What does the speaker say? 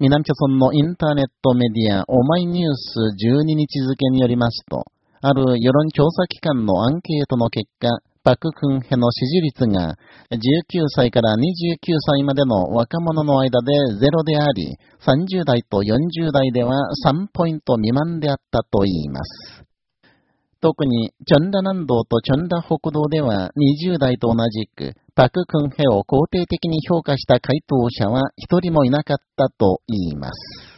南朝村のインターネットメディア、オマイニュース12日付によりますと、ある世論調査機関のアンケートの結果、パククンヘの支持率が19歳から29歳までの若者の間でゼロであり、30代と40代では3ポイント未満であったと言います。特に、チョンダ南道とチョンダ北道では20代と同じく、パククンヘを肯定的に評価した回答者は一人もいなかったと言います。